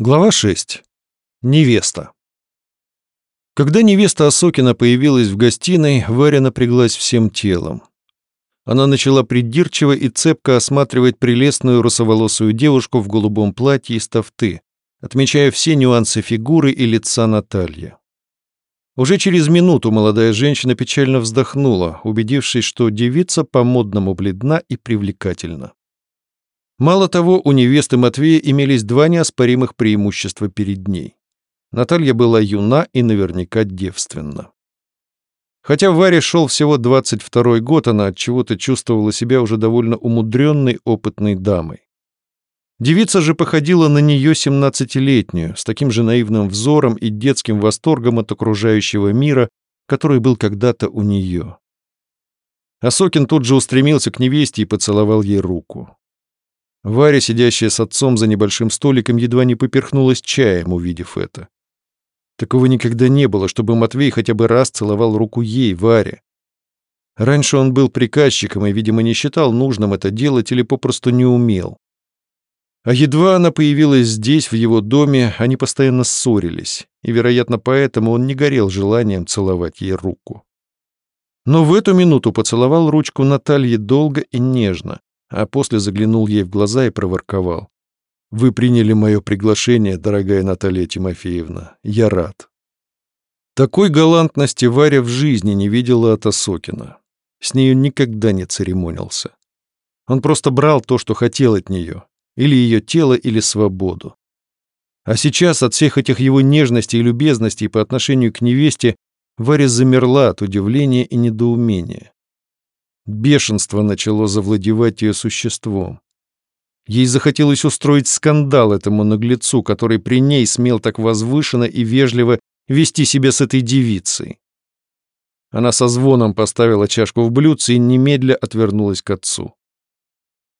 Глава 6. Невеста. Когда невеста Осокина появилась в гостиной, Варя напряглась всем телом. Она начала придирчиво и цепко осматривать прелестную русоволосую девушку в голубом платье из тафты, отмечая все нюансы фигуры и лица Натальи. Уже через минуту молодая женщина печально вздохнула, убедившись, что девица по-модному бледна и привлекательна. Мало того, у невесты Матвея имелись два неоспоримых преимущества перед ней. Наталья была юна и наверняка девственна. Хотя Варе шел всего 22 год, она от чего-то чувствовала себя уже довольно умудренной, опытной дамой. Девица же походила на нее 17-летнюю, с таким же наивным взором и детским восторгом от окружающего мира, который был когда-то у нее. Осокин тут же устремился к невесте и поцеловал ей руку. Варя, сидящая с отцом за небольшим столиком, едва не поперхнулась чаем, увидев это. Такого никогда не было, чтобы Матвей хотя бы раз целовал руку ей, Варе. Раньше он был приказчиком и, видимо, не считал нужным это делать или попросту не умел. А едва она появилась здесь, в его доме, они постоянно ссорились, и, вероятно, поэтому он не горел желанием целовать ей руку. Но в эту минуту поцеловал ручку Натальи долго и нежно, а после заглянул ей в глаза и проворковал. «Вы приняли мое приглашение, дорогая Наталья Тимофеевна. Я рад». Такой галантности Варя в жизни не видела от Осокина. С нею никогда не церемонился. Он просто брал то, что хотел от нее, или ее тело, или свободу. А сейчас от всех этих его нежностей и любезностей по отношению к невесте Варя замерла от удивления и недоумения. Бешенство начало завладевать ее существом. Ей захотелось устроить скандал этому наглецу, который при ней смел так возвышенно и вежливо вести себя с этой девицей. Она со звоном поставила чашку в блюдце и немедля отвернулась к отцу.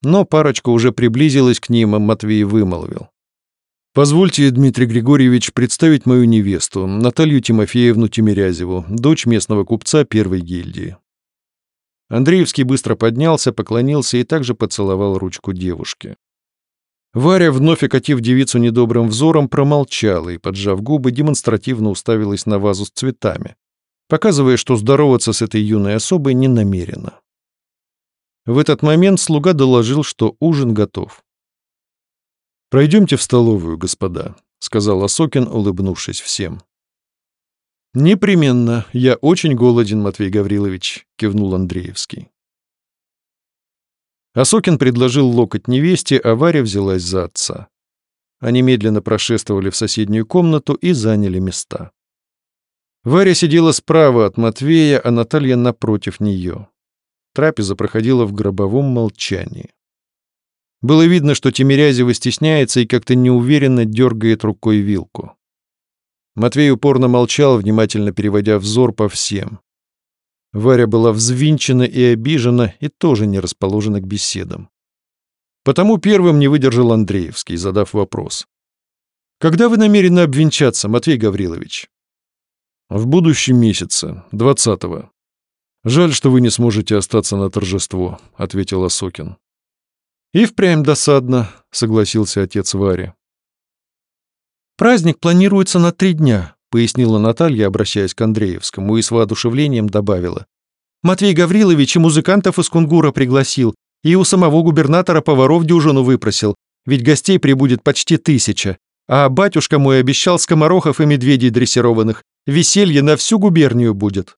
Но парочка уже приблизилась к ним, а Матвей вымолвил. «Позвольте, Дмитрий Григорьевич, представить мою невесту, Наталью Тимофеевну Тимирязеву, дочь местного купца первой гильдии». Андреевский быстро поднялся, поклонился и также поцеловал ручку девушки. Варя, вновь окатив девицу недобрым взором, промолчала и, поджав губы, демонстративно уставилась на вазу с цветами, показывая, что здороваться с этой юной особой не намерена. В этот момент слуга доложил, что ужин готов. «Пройдемте в столовую, господа», — сказал Осокин, улыбнувшись всем. «Непременно. Я очень голоден, Матвей Гаврилович», — кивнул Андреевский. Осокин предложил локоть невесте, а Варя взялась за отца. Они медленно прошествовали в соседнюю комнату и заняли места. Варя сидела справа от Матвея, а Наталья напротив нее. Трапеза проходила в гробовом молчании. Было видно, что Тимирязева стесняется и как-то неуверенно дергает рукой вилку. Матвей упорно молчал, внимательно переводя взор по всем. Варя была взвинчена и обижена, и тоже не расположена к беседам. Потому первым не выдержал Андреевский, задав вопрос. «Когда вы намерены обвенчаться, Матвей Гаврилович?» «В будущем месяце, двадцатого. Жаль, что вы не сможете остаться на торжество», — ответил Осокин. «И впрямь досадно», — согласился отец Вари. «Праздник планируется на три дня», — пояснила Наталья, обращаясь к Андреевскому, и с воодушевлением добавила. «Матвей Гаврилович и музыкантов из Кунгура пригласил, и у самого губернатора поваров дюжину выпросил, ведь гостей прибудет почти тысяча. А батюшка мой обещал скоморохов и медведей дрессированных. Веселье на всю губернию будет».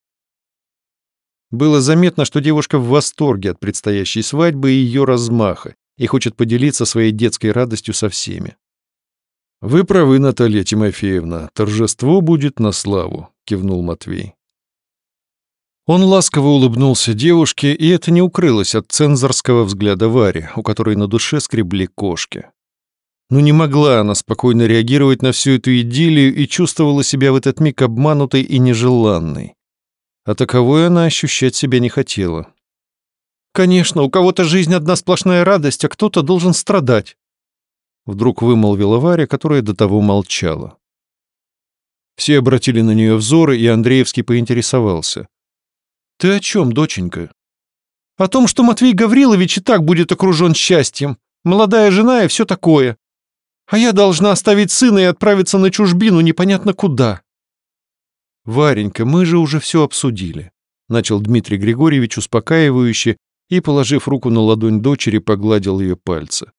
Было заметно, что девушка в восторге от предстоящей свадьбы и ее размаха и хочет поделиться своей детской радостью со всеми. «Вы правы, Наталья Тимофеевна, торжество будет на славу», — кивнул Матвей. Он ласково улыбнулся девушке, и это не укрылось от цензорского взгляда Вари, у которой на душе скребли кошки. Но не могла она спокойно реагировать на всю эту идиллию и чувствовала себя в этот миг обманутой и нежеланной. А таковой она ощущать себя не хотела. «Конечно, у кого-то жизнь одна сплошная радость, а кто-то должен страдать», Вдруг вымолвила Варя, которая до того молчала. Все обратили на нее взоры, и Андреевский поинтересовался. «Ты о чем, доченька?» «О том, что Матвей Гаврилович и так будет окружен счастьем. Молодая жена и все такое». А я должна оставить сына и отправиться на чужбину непонятно куда. Варенька, мы же уже все обсудили, начал Дмитрий Григорьевич успокаивающе и, положив руку на ладонь дочери, погладил ее пальцы.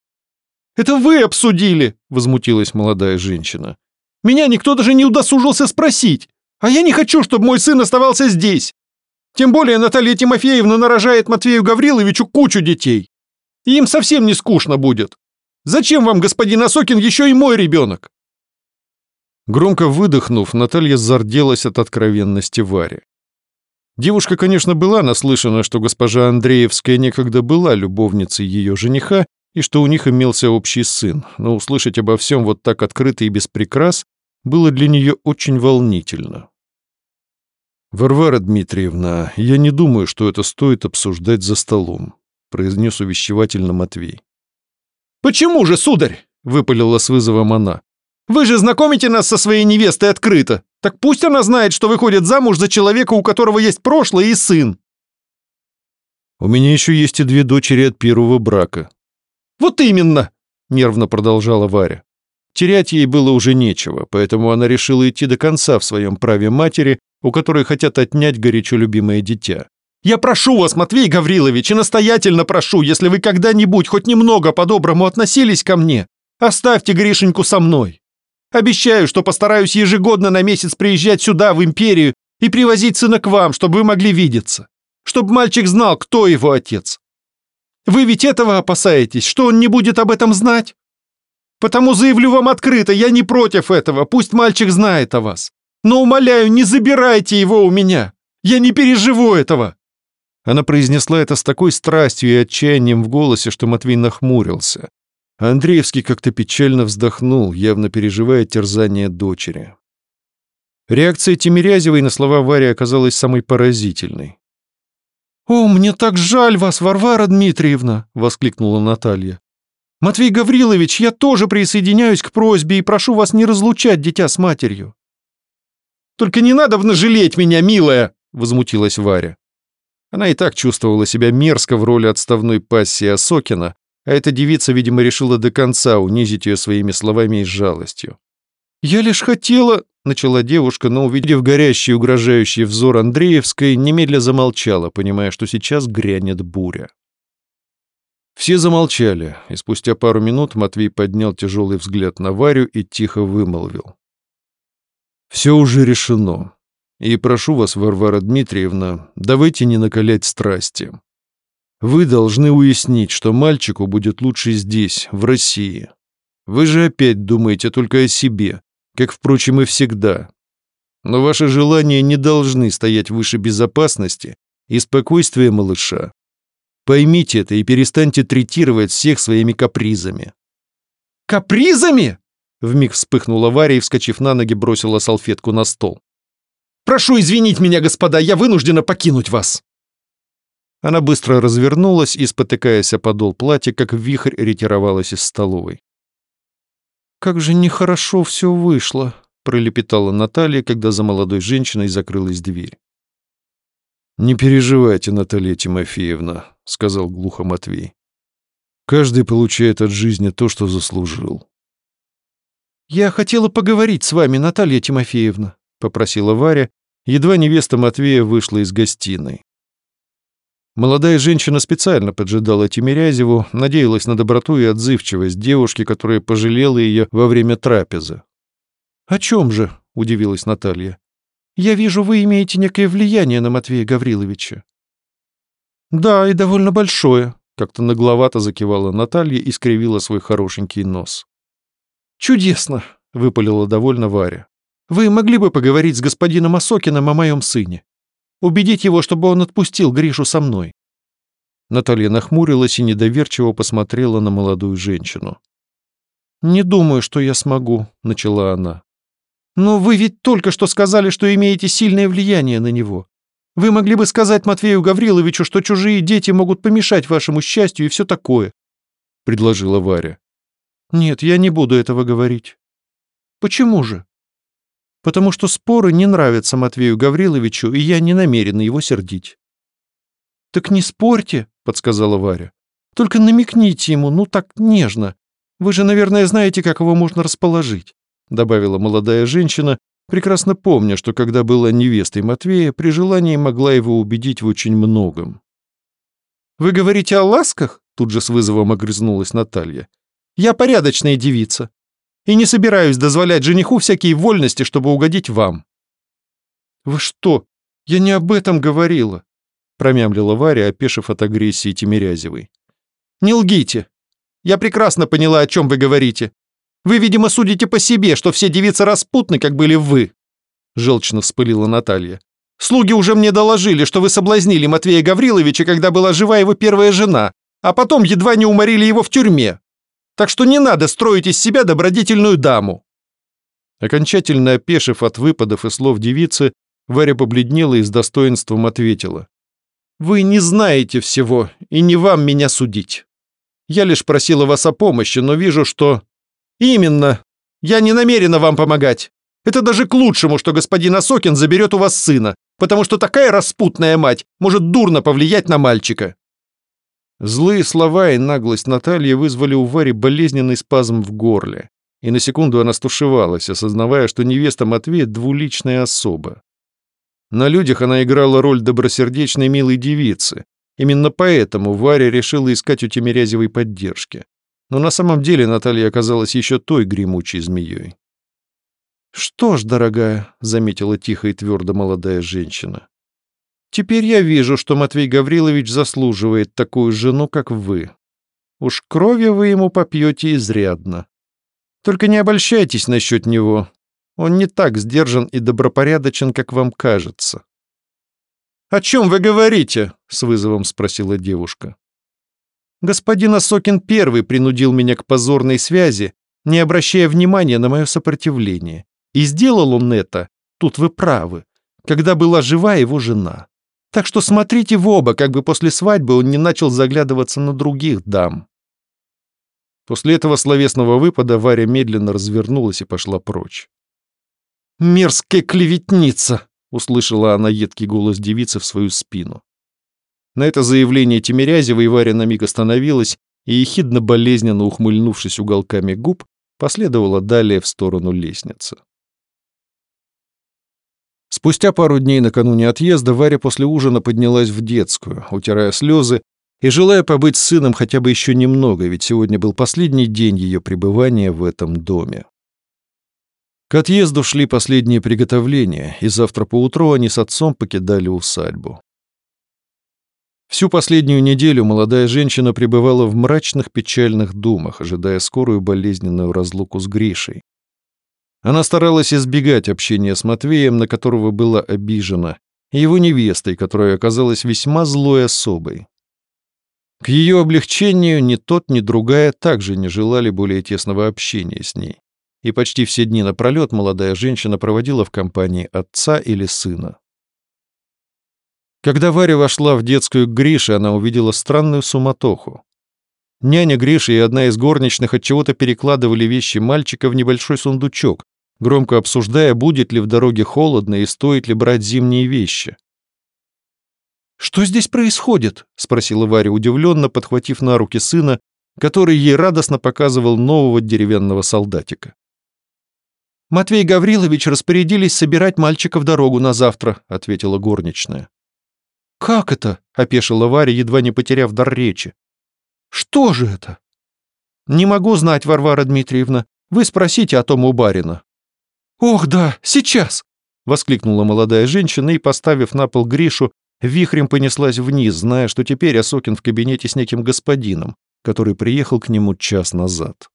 «Это вы обсудили!» — возмутилась молодая женщина. «Меня никто даже не удосужился спросить, а я не хочу, чтобы мой сын оставался здесь. Тем более Наталья Тимофеевна нарожает Матвею Гавриловичу кучу детей. И им совсем не скучно будет. Зачем вам, господин Осокин, еще и мой ребенок?» Громко выдохнув, Наталья зарделась от откровенности Вари. Девушка, конечно, была наслышана, что госпожа Андреевская некогда была любовницей ее жениха и что у них имелся общий сын, но услышать обо всем вот так открыто и без прикрас было для нее очень волнительно. «Варвара Дмитриевна, я не думаю, что это стоит обсуждать за столом», произнес увещевательно Матвей. «Почему же, сударь?» — выпалила с вызовом она. «Вы же знакомите нас со своей невестой открыто. Так пусть она знает, что выходит замуж за человека, у которого есть прошлое и сын». «У меня еще есть и две дочери от первого брака». «Вот именно!» — нервно продолжала Варя. Терять ей было уже нечего, поэтому она решила идти до конца в своем праве матери, у которой хотят отнять горячо любимое дитя. Я прошу вас, Матвей Гаврилович, и настоятельно прошу, если вы когда-нибудь хоть немного по-доброму относились ко мне, оставьте Гришеньку со мной. Обещаю, что постараюсь ежегодно на месяц приезжать сюда, в империю, и привозить сына к вам, чтобы вы могли видеться. Чтобы мальчик знал, кто его отец. Вы ведь этого опасаетесь, что он не будет об этом знать? Потому заявлю вам открыто, я не против этого, пусть мальчик знает о вас. Но умоляю, не забирайте его у меня. Я не переживу этого. Она произнесла это с такой страстью и отчаянием в голосе, что Матвей нахмурился. Андреевский как-то печально вздохнул, явно переживая терзание дочери. Реакция Тимирязевой на слова Вари оказалась самой поразительной. «О, мне так жаль вас, Варвара Дмитриевна!» — воскликнула Наталья. «Матвей Гаврилович, я тоже присоединяюсь к просьбе и прошу вас не разлучать дитя с матерью». «Только не надо жалеть меня, милая!» — возмутилась Варя. Она и так чувствовала себя мерзко в роли отставной пассии Осокина, а эта девица, видимо, решила до конца унизить ее своими словами и жалостью. «Я лишь хотела...» — начала девушка, но, увидев горящий угрожающий взор Андреевской, немедля замолчала, понимая, что сейчас грянет буря. Все замолчали, и спустя пару минут Матвей поднял тяжелый взгляд на Варю и тихо вымолвил. «Все уже решено. И прошу вас, Варвара Дмитриевна, давайте не накалять страсти. Вы должны уяснить, что мальчику будет лучше здесь, в России. Вы же опять думаете только о себе, как, впрочем, и всегда. Но ваши желания не должны стоять выше безопасности и спокойствия малыша. Поймите это и перестаньте третировать всех своими капризами». «Капризами?» Вмиг вспыхнула Варя и, вскочив на ноги, бросила салфетку на стол. Прошу извинить меня, господа, я вынуждена покинуть вас!» Она быстро развернулась и, спотыкаясь о подол платья, как вихрь ретировалась из столовой. «Как же нехорошо все вышло», — пролепетала Наталья, когда за молодой женщиной закрылась дверь. «Не переживайте, Наталья Тимофеевна», — сказал глухо Матвей. «Каждый получает от жизни то, что заслужил». «Я хотела поговорить с вами, Наталья Тимофеевна», — попросила Варя, едва невеста Матвея вышла из гостиной. Молодая женщина специально поджидала Тимирязеву, надеялась на доброту и отзывчивость девушки, которая пожалела ее во время трапезы. «О чем же?» — удивилась Наталья. «Я вижу, вы имеете некое влияние на Матвея Гавриловича». «Да, и довольно большое», — как-то нагловато закивала Наталья и скривила свой хорошенький нос. «Чудесно!» — выпалила довольно Варя. Вы могли бы поговорить с господином Осокиным о моем сыне? Убедить его, чтобы он отпустил Гришу со мной». Наталья нахмурилась и недоверчиво посмотрела на молодую женщину. «Не думаю, что я смогу», — начала она. «Но вы ведь только что сказали, что имеете сильное влияние на него. Вы могли бы сказать Матвею Гавриловичу, что чужие дети могут помешать вашему счастью и все такое», — предложила Варя. «Нет, я не буду этого говорить». «Почему же?» Потому что споры не нравятся Матвею Гавриловичу, и я не намерена его сердить». «Так не спорьте», — подсказала Варя. «Только намекните ему, ну так нежно. Вы же, наверное, знаете, как его можно расположить», добавила молодая женщина, прекрасно помня, что когда была невестой Матвея, при желании могла его убедить в очень многом. «Вы говорите о ласках?» Тут же с вызовом огрызнулась Наталья. «Я порядочная девица и не собираюсь дозволять жениху всякие вольности, чтобы угодить вам». «Вы что? Я не об этом говорила», промямлила Варя, опешив от агрессии Тимирязевой. «Не лгите. Я прекрасно поняла, о чем вы говорите. Вы, видимо, судите по себе, что все девицы распутны, как были вы», желчно вспылила Наталья. «Слуги уже мне доложили, что вы соблазнили Матвея Гавриловича, когда была жива его первая жена, а потом едва не уморили его в тюрьме. Так что не надо строить из себя добродетельную даму». Окончательно опешив от выпадов и слов девицы, Варя побледнела и с достоинством ответила. «Вы не знаете всего, и не вам меня судить. Я лишь просила вас о помощи, но вижу, что...» «Именно. Я не намерена вам помогать. Это даже к лучшему, что господин Осокин заберет у вас сына, потому что такая распутная мать может дурно повлиять на мальчика». Злые слова и наглость Натальи вызвали у Вари болезненный спазм в горле, и на секунду она стушевалась, осознавая, что невеста Матвея двуличная особа. На людях она играла роль добросердечной милой девицы. Именно поэтому Варя решила искать у Тимирязевой поддержки. Но на самом деле Наталья оказалась еще той гремучей змеей. «Что ж, дорогая», — заметила тихо и твердо молодая женщина, Теперь я вижу, что Матвей Гаврилович заслуживает такую жену, как вы. Уж крови вы ему попьете изрядно. Только не обольщайтесь насчет него. Он не так сдержан и добропорядочен, как вам кажется. «О чем вы говорите?» — с вызовом спросила девушка. «Господин Осокин первый принудил меня к позорной связи, не обращая внимания на мое сопротивление. И сделал он это, тут вы правы, когда была жива его жена. Так что смотрите в оба, как бы после свадьбы он не начал заглядываться на других дам. После этого словесного выпада Варя медленно развернулась и пошла прочь. «Мерзкая клеветница!» — услышала она едкий голос девицы в свою спину. На это заявление Тимирязева Варя на миг остановилась и, ехидно-болезненно ухмыльнувшись уголками губ, последовала далее в сторону лестницы. Спустя пару дней накануне отъезда Варя после ужина поднялась в детскую, утирая слезы и желая побыть с сыном хотя бы еще немного, ведь сегодня был последний день ее пребывания в этом доме. К отъезду шли последние приготовления, и завтра поутру они с отцом покидали усадьбу. Всю последнюю неделю молодая женщина пребывала в мрачных печальных думах, ожидая скорую болезненную разлуку с Гришей. Она старалась избегать общения с Матвеем, на которого была обижена, и его невестой, которая оказалась весьма злой особой. К ее облегчению ни тот, ни другая также не желали более тесного общения с ней, и почти все дни напролет молодая женщина проводила в компании отца или сына. Когда Варя вошла в детскую к Грише, она увидела странную суматоху. Няня Гриша и одна из горничных от чего-то перекладывали вещи мальчика в небольшой сундучок, громко обсуждая, будет ли в дороге холодно и стоит ли брать зимние вещи. «Что здесь происходит?» — спросила Варя удивленно, подхватив на руки сына, который ей радостно показывал нового деревянного солдатика. «Матвей Гаврилович распорядились собирать мальчика в дорогу на завтра», — ответила горничная. «Как это?» — опешила Варя, едва не потеряв дар речи. Что же это? Не могу знать, Варвара Дмитриевна. Вы спросите о том у барина. Ох, да, сейчас! Воскликнула молодая женщина и, поставив на пол Гришу, вихрем понеслась вниз, зная, что теперь Осокин в кабинете с неким господином, который приехал к нему час назад.